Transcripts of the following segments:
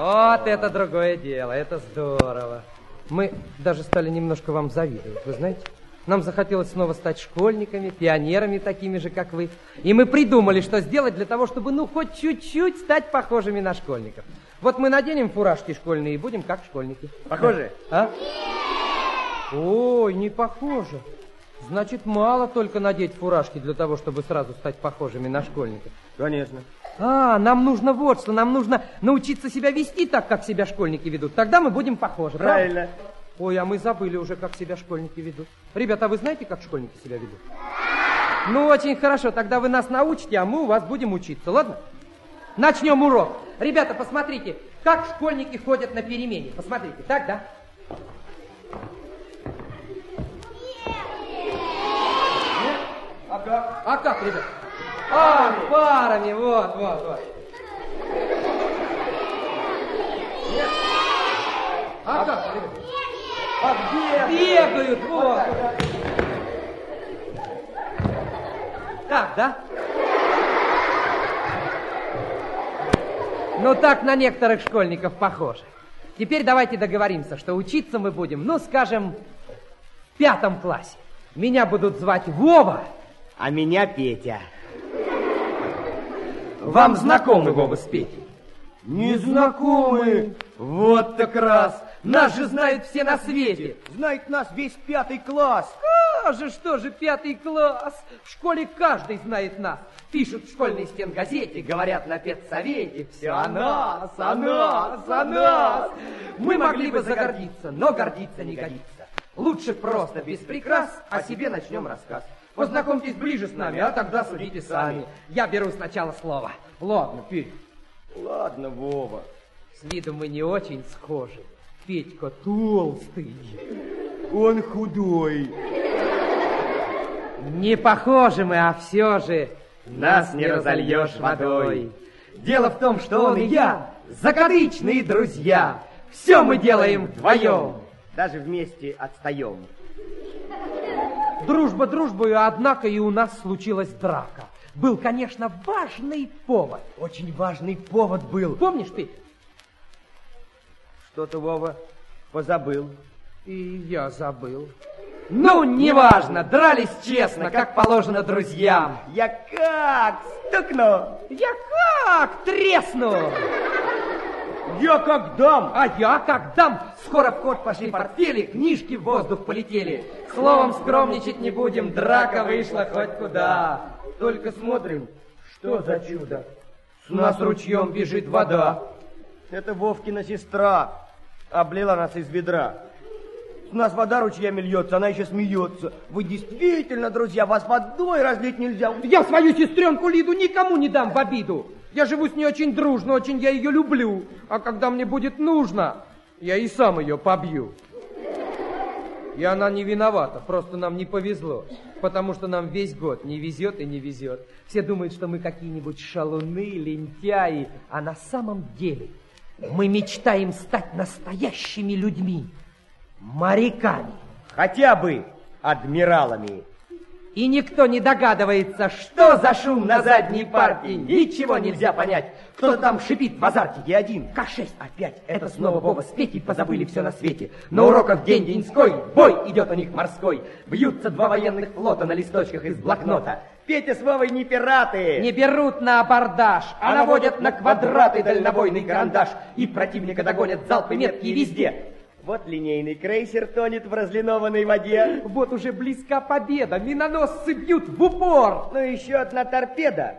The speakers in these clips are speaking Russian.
Вот это другое дело, это здорово. Мы даже стали немножко вам завидовать, вы знаете? Нам захотелось снова стать школьниками, пионерами такими же, как вы. И мы придумали, что сделать для того, чтобы, ну, хоть чуть-чуть стать похожими на школьников. Вот мы наденем фуражки школьные и будем как школьники. Похожи? А? Ой, не похоже. Значит, мало только надеть фуражки для того, чтобы сразу стать похожими на школьников. Конечно. А, нам нужно вот что, нам нужно научиться себя вести так, как себя школьники ведут. Тогда мы будем похожи, Правильно. правда? Ой, а мы забыли уже, как себя школьники ведут. Ребята, а вы знаете, как школьники себя ведут? Ну, очень хорошо, тогда вы нас научите, а мы у вас будем учиться, ладно? Начнем урок. Ребята, посмотрите, как школьники ходят на перемене. Посмотрите, так, да? А как? А как, ребят? А, парами, вот, вот, вот. А как, ребят? А где? Бегают, вот. Так, да? Ну, так на некоторых школьников похоже. Теперь давайте договоримся, что учиться мы будем, ну, скажем, в пятом классе. Меня будут звать Вова. А меня Петя. Вам знакомы Вова с Петей? Незнакомые. Вот так раз. Нас же знают все на свете. Знает нас весь пятый класс. А же, что же, пятый класс? В школе каждый знает нас. Пишут в школьной стенгазете, говорят на педсовете. Все о нас, о нас, о нас. Мы могли бы загордиться, но гордиться не годится. Лучше просто, без прикрас, о себе начнем рассказ. Познакомьтесь ближе с нами, а тогда судите сами. Я беру сначала слово. Ладно, Петь. Ладно, Вова. С виду мы не очень схожи. Петька толстый. Он худой. Не похожи мы, а все же нас не разольешь водой. Дело в том, что он и я закадычные друзья. Все мы делаем вдвоем. Даже вместе отстаем. Дружба дружбою, однако и у нас случилась драка. Был, конечно, важный повод. Очень важный повод был. Помнишь, Петь? Что-то, Вова, позабыл. И я забыл. Ну, неважно, дрались честно, как положено друзьям. Я как стукну. Я как тресну. Я как дам. А я как дам. Скоро в ход пошли портфели, книжки в воздух полетели. Словом, скромничать не будем, драка вышла хоть куда. Только смотрим, что за чудо. С нас ручьем бежит вода. Это Вовкина сестра облила нас из ведра. У нас вода ручьями льется, она еще смеется. Вы действительно, друзья, вас водой разлить нельзя. Я свою сестренку Лиду никому не дам в обиду. Я живу с ней очень дружно, очень я ее люблю. А когда мне будет нужно, я и сам ее побью. И она не виновата, просто нам не повезло. Потому что нам весь год не везет и не везет. Все думают, что мы какие-нибудь шалуны, лентяи. А на самом деле мы мечтаем стать настоящими людьми. Моряками. Хотя бы адмиралами. И никто не догадывается, что за шум на задней партии. Ничего нельзя понять. Кто-то там шипит в азарте. Я один. К6 опять. Это снова Вова с Петей позабыли все на свете. На уроках день деньской. Бой идет у них морской. Бьются два военных флота на листочках из блокнота. Петя с Вовой не пираты. Не берут на абордаж, а наводят на квадраты дальнобойный карандаш. И противника догонят залпы меткие везде. Вот линейный крейсер тонет в разлинованной воде. Вот уже близка победа, миноносцы бьют в упор. Ну, еще одна торпеда,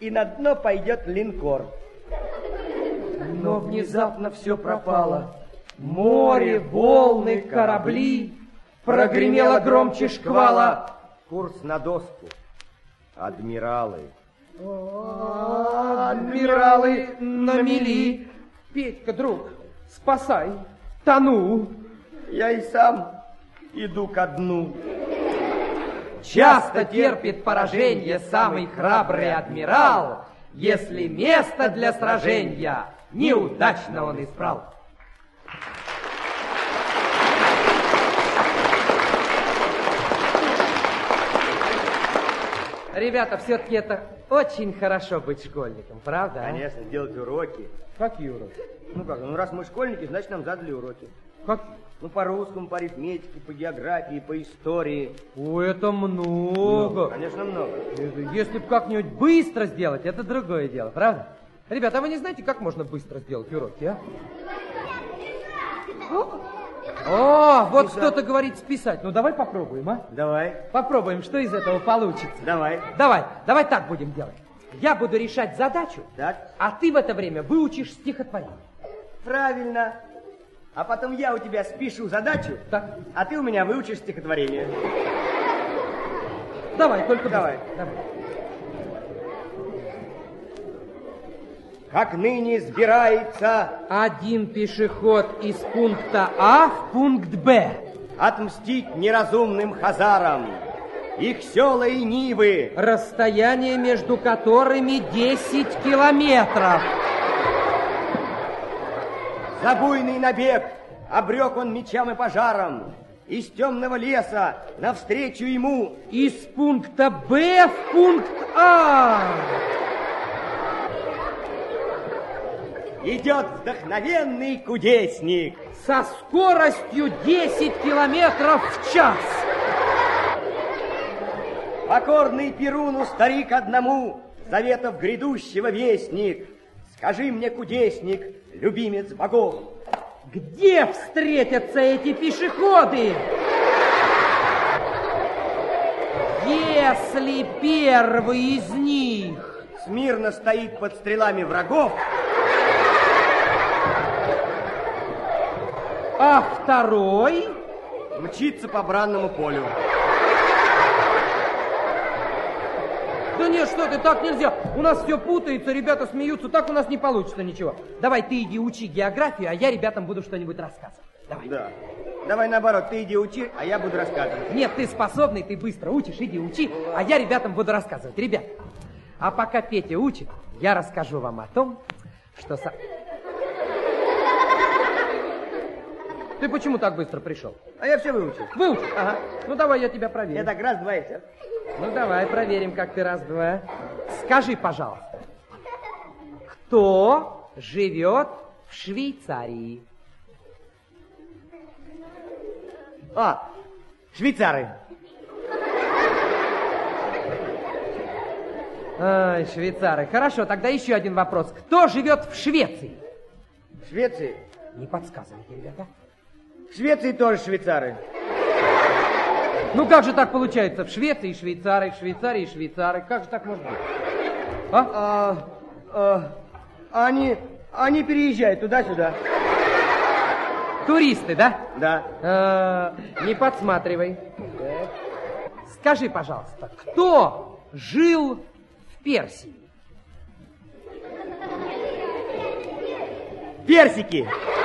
и на дно пойдет линкор. Но внезапно все пропало. Море, волны, корабли. Прогремело громче шквала. Курс на доску. Адмиралы. Адмиралы на мели. Петька, друг, спасай. Тону. Я и сам иду ко дну. Часто терпит поражение самый храбрый адмирал, если место для сражения неудачно он избрал. Ребята, все-таки это очень хорошо быть школьником, правда? а? Конечно, делать уроки. Какие уроки? Ну как, ну раз мы школьники, значит нам задали уроки. Как? Ну по русскому, по арифметике, по географии, по истории. О, это много. Конечно, много. Это Если бы как-нибудь быстро сделать, это другое дело, правда? Ребята, а вы не знаете, как можно быстро сделать уроки, а? О, вот кто-то говорит списать. Ну, давай попробуем, а? Давай, Попробуем, что из этого получится. давай. Давай, давай так будем делать. Я буду решать задачу, Так, а ты в это время выучишь стихотворение. правильно. А потом я у тебя спишу задачу, Так, а ты у меня выучишь стихотворение. давай, только Давай. давай. Как ныне сбирается Один пешеход из пункта А в пункт Б. отмстить неразумным хазарам. Их села и нивы Расстояние между которыми 10 километров. За буйный набег обрек он мечам и пожаром. Из темного леса навстречу ему Из пункта Б в пункт А. идет вдохновенный кудесник. Со скоростью 10 километров в час. Покорный Перуну старик одному, заветов грядущего вестник. Скажи мне, кудесник, любимец богов, Где встретятся эти пешеходы? Если первый из них смирно стоит под стрелами врагов, а второй мчится по бранному полю. Да нет, что ты, так нельзя. У нас все путается, ребята смеются, так у нас не получится ничего. Давай ты иди учи географию, а я ребятам буду что-нибудь рассказывать. Давай. Да. Давай наоборот, ты иди учи, а я буду рассказывать. Нет, ты способный, ты быстро учишь, иди учи, а я ребятам буду рассказывать. Ребят, а пока Петя учит, я расскажу вам о том, что... со- Ты почему так быстро пришел? А я все выучил. Выучил? Ага. Ну давай я тебя проверю. Я так раз, два и все. Ну давай проверим, как ты раз-два. Скажи, пожалуйста, кто живет в Швейцарии? А, швейцары. Ай, швейцары. Хорошо, тогда еще один вопрос. Кто живет в Швеции? В Швеции. Не подсказывайте, ребята. В Швеции тоже швейцары. Ну как же так получается? В Швеции швейцары, в Швейцарии швейцары. Как же так может быть? А? А, а, они, они переезжают туда-сюда. Туристы, да? Да. А, не подсматривай. Скажи, пожалуйста, кто жил в Персии? Персики. Персики.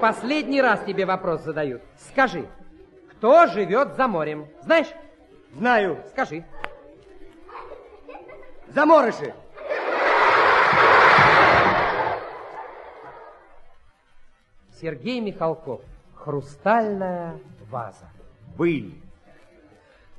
Последний раз тебе вопрос задают. Скажи, кто живет за морем? Знаешь? Знаю. Скажи. Заморыши. Сергей Михалков. Хрустальная ваза. Были.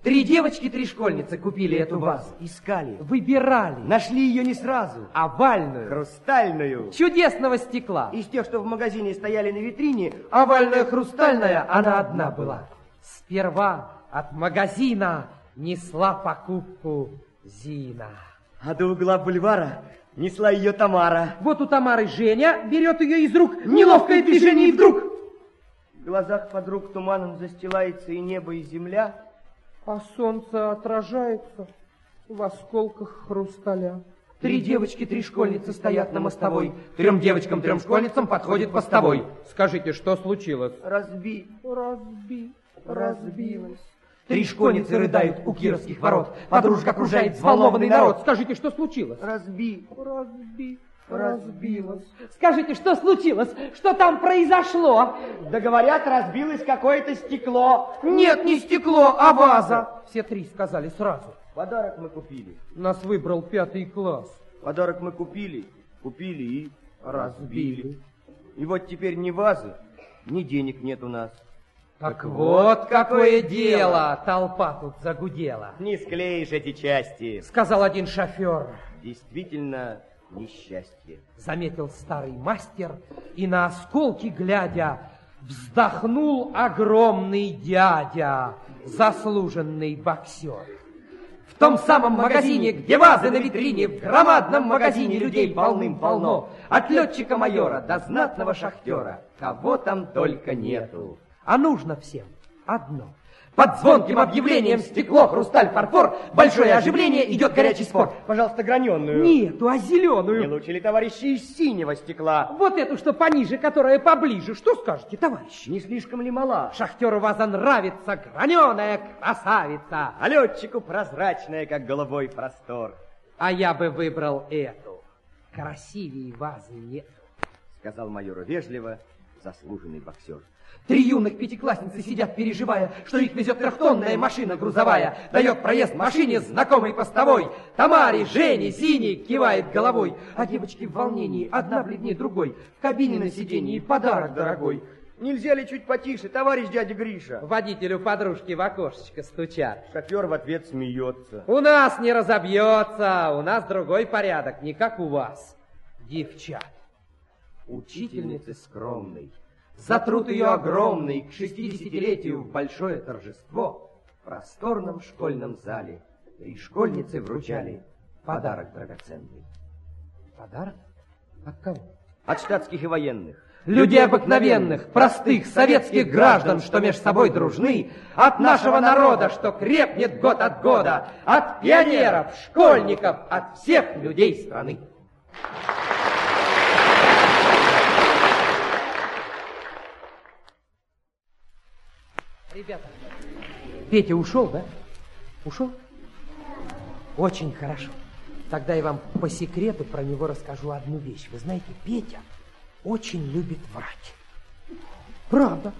Три девочки, три школьницы купили эту вазу. Искали. Выбирали. Нашли ее не сразу. Овальную. Хрустальную. Чудесного стекла. Из тех, что в магазине стояли на витрине, Овальная хрустальная, она одна была. Сперва от магазина несла покупку Зина. а до угла бульвара несла ее Тамара. Вот у Тамары Женя берет ее из рук. Неловкое движение и вдруг... В глазах подруг туманом застилается и небо, и земля. А солнце отражается в осколках хрусталя. Три девочки, три школьницы стоят на мостовой. Трем девочкам, трем школьницам подходит постовой. Скажите, что случилось? Разби, Разби, разбилась. Три школьницы рыдают у кировских ворот. Подружка окружает взволнованный народ. Скажите, что случилось? Разби, Разби, разбилась. Скажите, что случилось? Что там произошло? Да говорят, разбилось какое-то стекло. Нет, не стекло, а ваза. Все три сказали сразу. Подарок мы купили. Нас выбрал пятый класс. Подарок мы купили, купили и Разбили. И вот теперь ни вазы, ни денег нет у нас. Так вот какое дело! Толпа тут загудела. Не склеишь эти части. Сказал один шофер. Действительно, несчастье. Заметил старый мастер и на осколки глядя вздохнул огромный дядя, заслуженный боксер. В том самом магазине, где вазы на витрине, в громадном магазине людей полным-полно. От летчика-майора до знатного шахтера, кого там только нету. А нужно всем одно. Под звонким объявлением стекло, хрусталь, фарфор, большое оживление, идет горячий спор. Пожалуйста, граненую. Нету, а Не зеленую. лучше ли, товарищи, из синего стекла? Вот эту, что пониже, которая поближе. Что скажете, товарищи? Не слишком ли мала? Шахтеру ваза нравится, граненая красавица. А летчику прозрачная, как головой простор. А я бы выбрал эту. Красивее вазы нет. Сказал майору вежливо заслуженный боксер. Три юных пятиклассницы сидят, переживая, что их везет трехтонная машина грузовая. Дает проезд машине знакомый постовой. Тамаре, Жене, Зине кивает головой. А девочки в волнении, одна бледнее другой. В кабине на сиденье подарок дорогой. Нельзя ли чуть потише, товарищ дядя Гриша? Водителю подружки в окошечко стучат. Шофер в ответ смеется. У нас не разобьется, у нас другой порядок, не как у вас. Девчат, учительницы скромной, за труд ее огромный к шестидесятилетию в большое торжество в просторном школьном зале три школьницы вручали подарок драгоценный. Подарок? От кого? От штатских и военных. Людей обыкновенных, простых, советских граждан, что меж собой дружны, от нашего народа, что крепнет год от года, от пионеров, школьников, от всех людей страны. Ребята, Петя ушел, да? Ушел? Очень хорошо. Тогда я вам по секрету про него расскажу одну вещь. Вы знаете, Петя очень любит врать. Правда.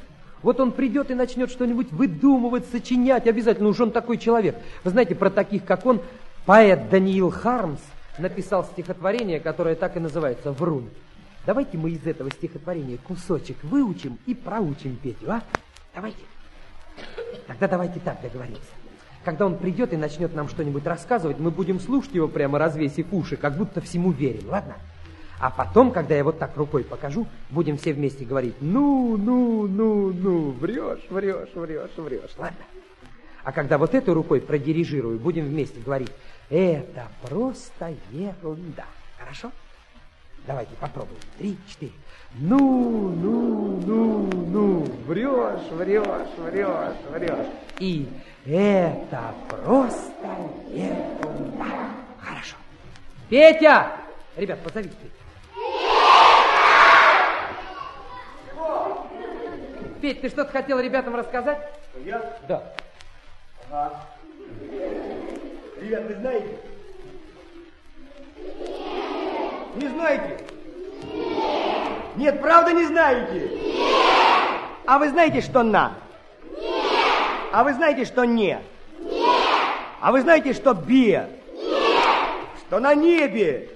Вот он придет и начнет что-нибудь выдумывать, сочинять. Обязательно уж он такой человек. Вы знаете, про таких, как он, поэт Даниил Хармс написал стихотворение, которое так и называется «Врун». Давайте мы из этого стихотворения кусочек выучим и проучим Петю, а? Давайте. Тогда давайте так договоримся. Когда он придет и начнет нам что-нибудь рассказывать, мы будем слушать его прямо развесив уши, как будто всему верим, ладно? А потом, когда я вот так рукой покажу, будем все вместе говорить «ну, ну, ну, ну, врешь, врешь, врешь, врешь», ладно? А когда вот этой рукой продирижирую, будем вместе говорить «это просто ерунда». Хорошо? Давайте попробуем. Три, четыре. Ну, ну, ну, ну, врешь, врешь, врешь, врешь. И это просто ерунда. Хорошо. Петя! Ребят, позовите. Петь, ты что-то хотел ребятам рассказать? Я? Да. Ага. Ребят, вы знаете? Не знаете? Нет, правда не знаете? А вы знаете, что на? А вы знаете, что не? А вы знаете, что бе? Что на небе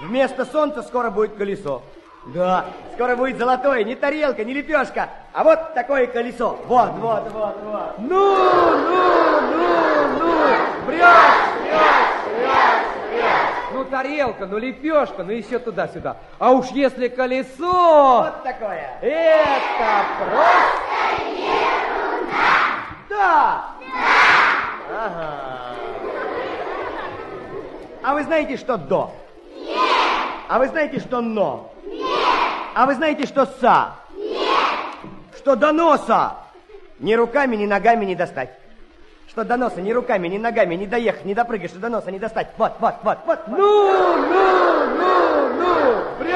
вместо солнца скоро будет колесо. Да, скоро будет золотое, не тарелка, не лепешка, а вот такое колесо. Вот, вот, вот, вот. Ну, ну, ну, ну, врешь, врешь. Ну, тарелка, ну, лепешка, ну, еще туда-сюда. А уж если колесо, Вот такое. это просто... Да. Ага. А вы знаете, что до? Нет. А вы знаете, что но? Нет. А вы знаете, что са? Нет. Что до носа ни руками, ни ногами не достать. Что до носа ни руками, ни ногами не доехать, не допрыгать, что до носа не достать. Вот, вот, вот, вот. вот. Ну, ну, ну, ну, врешь,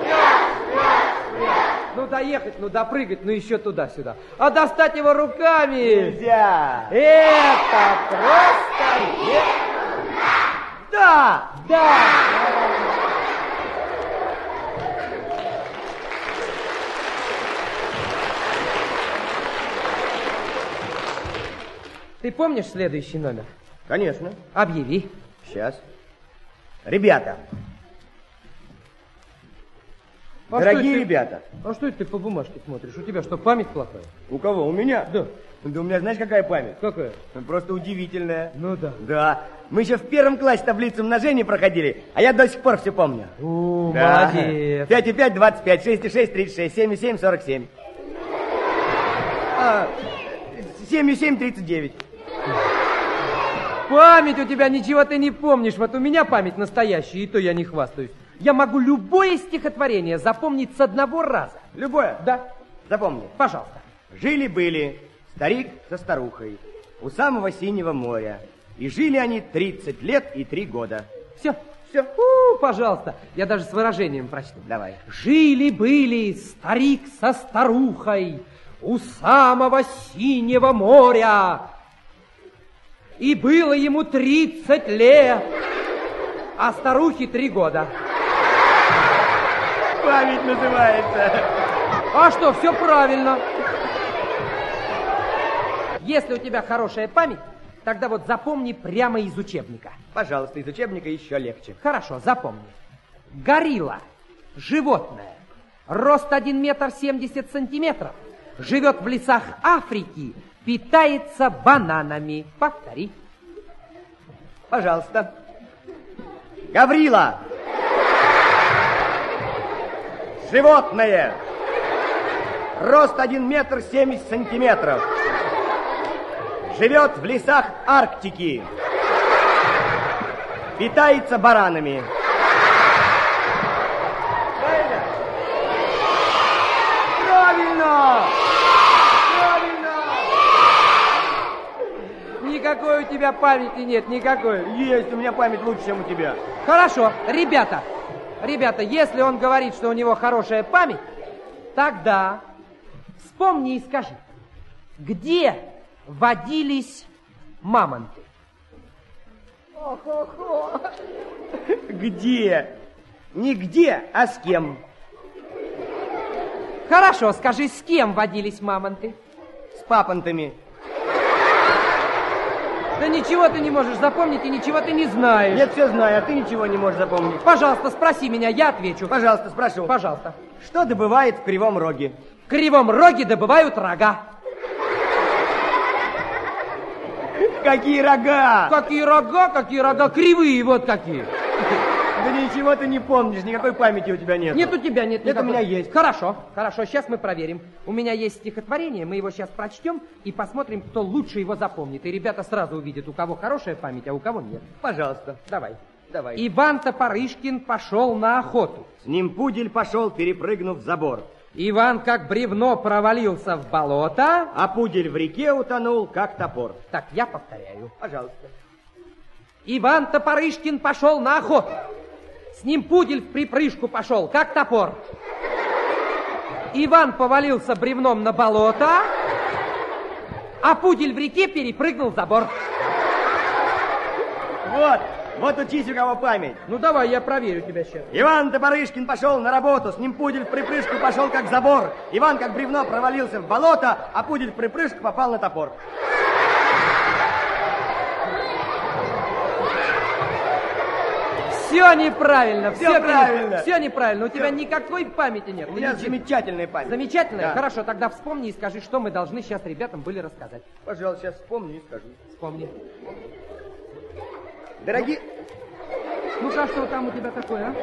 врешь, врешь, врешь. Ну, доехать, ну, допрыгать, ну, еще туда-сюда. А достать его руками... Нельзя. Это просто... е- Да. Да! Ты помнишь следующий номер? Конечно. А Дорогие это- ребята, А что это ты по бумажке смотришь? У тебя что, память плохая? у кого? У меня? Да. Да у меня знаешь, какая память? Какая? Просто удивительная. Ну да. Да. Мы еще в первом классе таблицу умножения проходили, а я до сих пор все помню. О, Да. молодец. 5 и 5, 25, 6 и 6, 36, 7 и 7, 47. А, 7 и 7, 39. Память у тебя, ничего ты не помнишь. Вот у меня память настоящая, и то я не хвастаюсь. Я могу любое стихотворение запомнить с одного раза. Любое. Да, Запомни. пожалуйста. Жили-были старик со старухой у самого синего моря. И жили они 30 лет и 3 года. Все, все. У, пожалуйста. Я даже с выражением прочту. Давай. Жили-были старик со старухой у самого синего моря. И было ему 30 лет, а старухе 3 года. Память называется. А что, все правильно. Если у тебя хорошая память, тогда вот запомни прямо из учебника. Пожалуйста, из учебника еще легче. Хорошо, запомни. Горилла, животное, рост 1 метр 70 сантиметров, живет в лесах Африки, питается бананами. Повтори. Пожалуйста. Гаврила. Животное. Рост 1 метр 70 сантиметров. Живет в лесах Арктики. Питается баранами. Правильно? Правильно! Правильно! Никакой у тебя памяти нет, никакой. Есть, у меня память лучше, чем у тебя. Хорошо, ребята, ребята, если он говорит, что у него хорошая память, тогда вспомни и скажи, где водились мамонты? Где? Не где, а с кем? Хорошо, скажи, с кем водились мамонты? С папантами. Да ничего ты не можешь запомнить и ничего ты не знаешь. Нет, все знаю, а ты ничего не можешь запомнить. Пожалуйста, спроси меня, я отвечу. Пожалуйста, спрошу. Пожалуйста. Что добывает в Кривом Роге? В Кривом Роге добывают рога. Какие рога? Какие рога, какие рога, кривые вот какие. Да ничего ты не помнишь, никакой памяти у тебя нет. Нет у тебя, нет. Нет, у меня есть. Хорошо, хорошо, сейчас мы проверим. У меня есть стихотворение, мы его сейчас прочтем и посмотрим, кто лучше его запомнит. И ребята сразу увидят, у кого хорошая память, а у кого нет. Пожалуйста, Давай. давай. Иван Топорышкин пошел на охоту. С ним пудель пошел, перепрыгнув забор. Иван как бревно провалился в болото. А пудель в реке утонул, как топор. Так, я повторяю. Пожалуйста. Иван Топорышкин пошел на охоту. С ним пудель в припрыжку пошел, как топор. Иван повалился бревном на болото, а пудель в реке перепрыгнул забор. Вот, вот учись, у кого память. Ну давай, я проверю тебя сейчас. Иван Топорышкин пошел на работу, с ним пудель в припрыжку пошел, как забор. Иван, как бревно, провалился в болото, а пудель в припрыжку попал на топор. Все неправильно, Всё все правильно. Все неправильно, у тебя Всё. никакой памяти нет. У меня ничего- замечательная память. Замечательно? Да. Хорошо, тогда вспомни и скажи, что мы должны сейчас ребятам были рассказать. Пожалуйста, сейчас вспомню и скажу. Вспомни. Дорогие, Ну-ка, что там у тебя такое, а?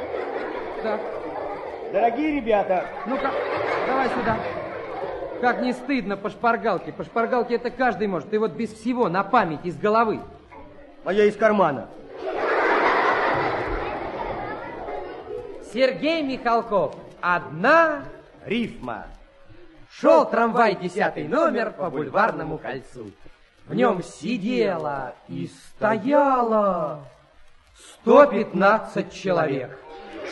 Так. дорогие ребята, Ну-ка, давай сюда. Как не стыдно по шпаргалке. По шпаргалке это каждый может. Ты вот без всего, на память, из головы. моя из кармана. Сергей Михалков. Одна... Рифма. Шел трамвай десятый номер по бульварному кольцу. В нем сидело и стояло 115 человек.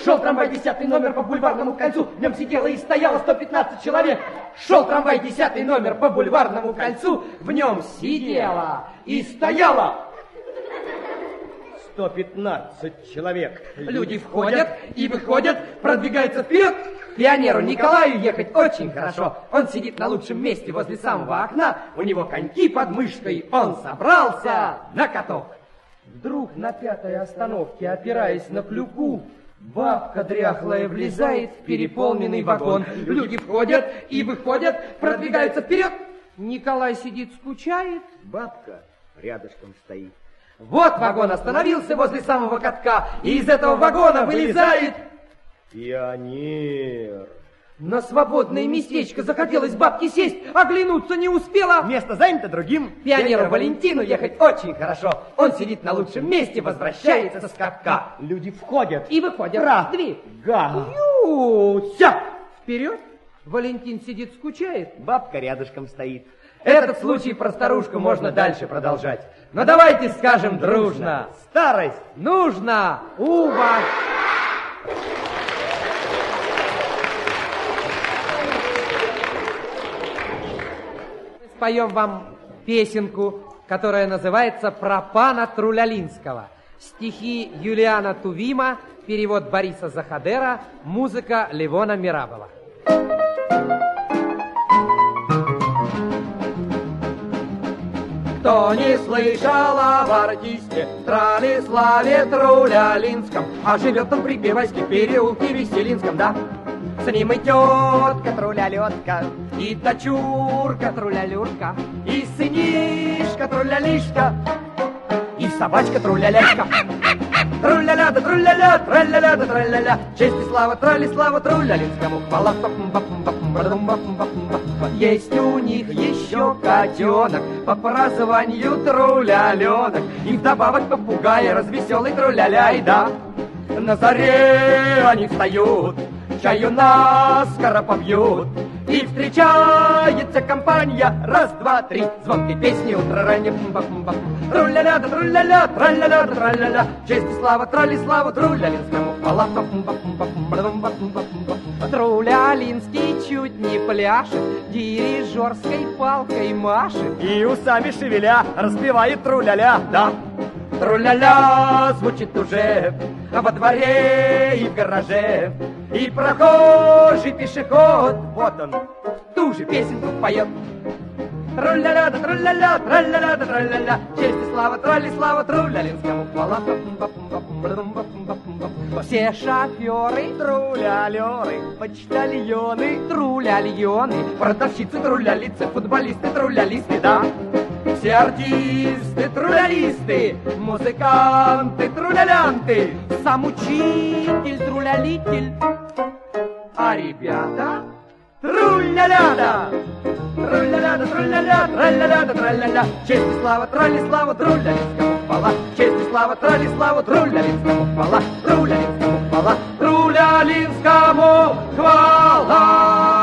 Шел трамвай десятый номер по бульварному кольцу, в нем сидело и стояло 115 человек. Шел трамвай десятый номер по бульварному кольцу, в нем сидело и стояло 115 человек. Люди входят и выходят, продвигаются вперед. Пионеру Николаю ехать очень хорошо. Он сидит на лучшем месте возле самого окна. У него коньки под мышкой. Он собрался на каток. Вдруг на пятой остановке, опираясь на клюку, Бабка дряхлая влезает в переполненный вагон. Люди входят и выходят, продвигаются вперед. Николай сидит, скучает. Бабка рядышком стоит. Вот вагон остановился возле самого катка, и из этого вагона вылезает... Пионер. На свободное местечко захотелось бабке сесть, оглянуться не успела. Место занято другим. Пионеру Валентину ехать очень хорошо. Он сидит на лучшем месте, возвращается с катка. Люди входят. И выходят. Раз. Две. Га. Ся! Вперед. Валентин сидит, скучает. Бабка рядышком стоит. Этот случай про старушку можно дальше продолжать. Но давайте скажем дружно. Старость. Нужно уважать. Споем вам песенку, которая называется «Про пана Трулялинского». Стихи Юлиана Тувима, перевод Бориса Захадера, музыка Левона Мирабова. Кто не слышал об артисте Траниславе Трулялинском, А живет он при Пивайских переулке Веселинском, да? С ним и тетка Трулялетка, и дочурка Трулялюрка, и сынишка Трулялишка, и собачка Трулялячка. Труляля да труляля, траляля да траляля, честь и слава, трали слава Трулялинскому, хвала. Есть у них еще котенок, по прозванию Труляленок, и вдобавок попугай развеселый Труляля, и да. На заре они встают, чаю наскоро побьют, и встречается компания, раз, два, три, звонкой песни утро ранее. Труля-ля да труля-ля, да траля-ля, честь и слава, трали славу Трулялинскому. Трулялинский чуть не пляшет, дирижерской палкой машет. И усами шевеля распевает труляля, да. Труляля звучит уже во дворе и в гараже. И прохожий пешеход, вот он, ту же песенку поет. Труляля да труляля, траляля да траляля, честь и слава, трали слава Трулялинскому. Все шоферы, Трулялеры, почтальоны, труляльоны, продавщицы, трулялицы, футболисты, трулялисты, да. Все артисты, трулялисты, музыканты, трулялянты, сам учитель, трулялитель, а ребята Трулля-ля-да! Трулля-ля-да, трулля-ля, тралля-ля-да, тралля-ля. Честь и слава, тралли слава, трулялинскому хвала. Честь и слава, тралли слава, трулялинскому хвала. Трулялинскому хвала, трулялинскому хвала.